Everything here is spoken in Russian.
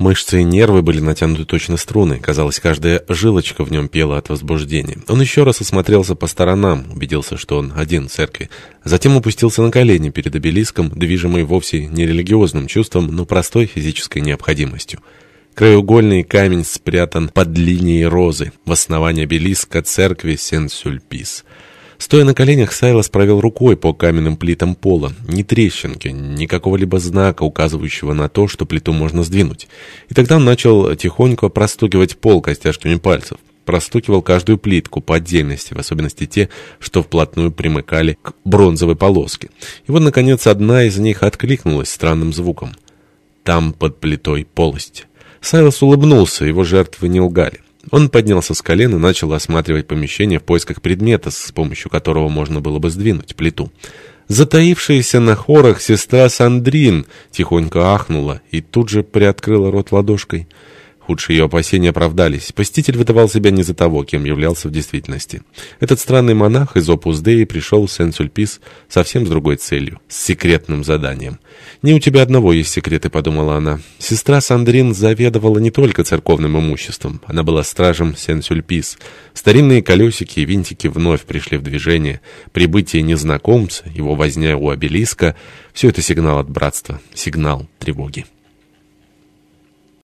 Мышцы и нервы были натянуты точно струны. Казалось, каждая жилочка в нем пела от возбуждения. Он еще раз осмотрелся по сторонам, убедился, что он один в церкви. Затем опустился на колени перед обелиском, движимый вовсе не религиозным чувством, но простой физической необходимостью. Краеугольный камень спрятан под линией розы в основании обелиска церкви Сен-Сюльпис. Стоя на коленях, Сайлос провел рукой по каменным плитам пола. Ни трещинки, ни какого-либо знака, указывающего на то, что плиту можно сдвинуть. И тогда он начал тихонько простукивать пол костяшками пальцев. Простукивал каждую плитку по отдельности, в особенности те, что вплотную примыкали к бронзовой полоске. И вот, наконец, одна из них откликнулась странным звуком. Там под плитой полость. Сайлос улыбнулся, его жертвы не лгали. Он поднялся с колен и начал осматривать помещение в поисках предмета, с помощью которого можно было бы сдвинуть плиту. Затаившаяся на хорах сестра Сандрин тихонько ахнула и тут же приоткрыла рот ладошкой. Худшие ее опасения оправдались. Посетитель выдавал себя не за того, кем являлся в действительности. Этот странный монах из Опус Деи пришел в Сен-Сульпис совсем с другой целью, с секретным заданием. «Не у тебя одного есть секреты», — подумала она. Сестра Сандрин заведовала не только церковным имуществом. Она была стражем Сен-Сульпис. Старинные колесики и винтики вновь пришли в движение. Прибытие незнакомца, его возня у обелиска — все это сигнал от братства, сигнал тревоги.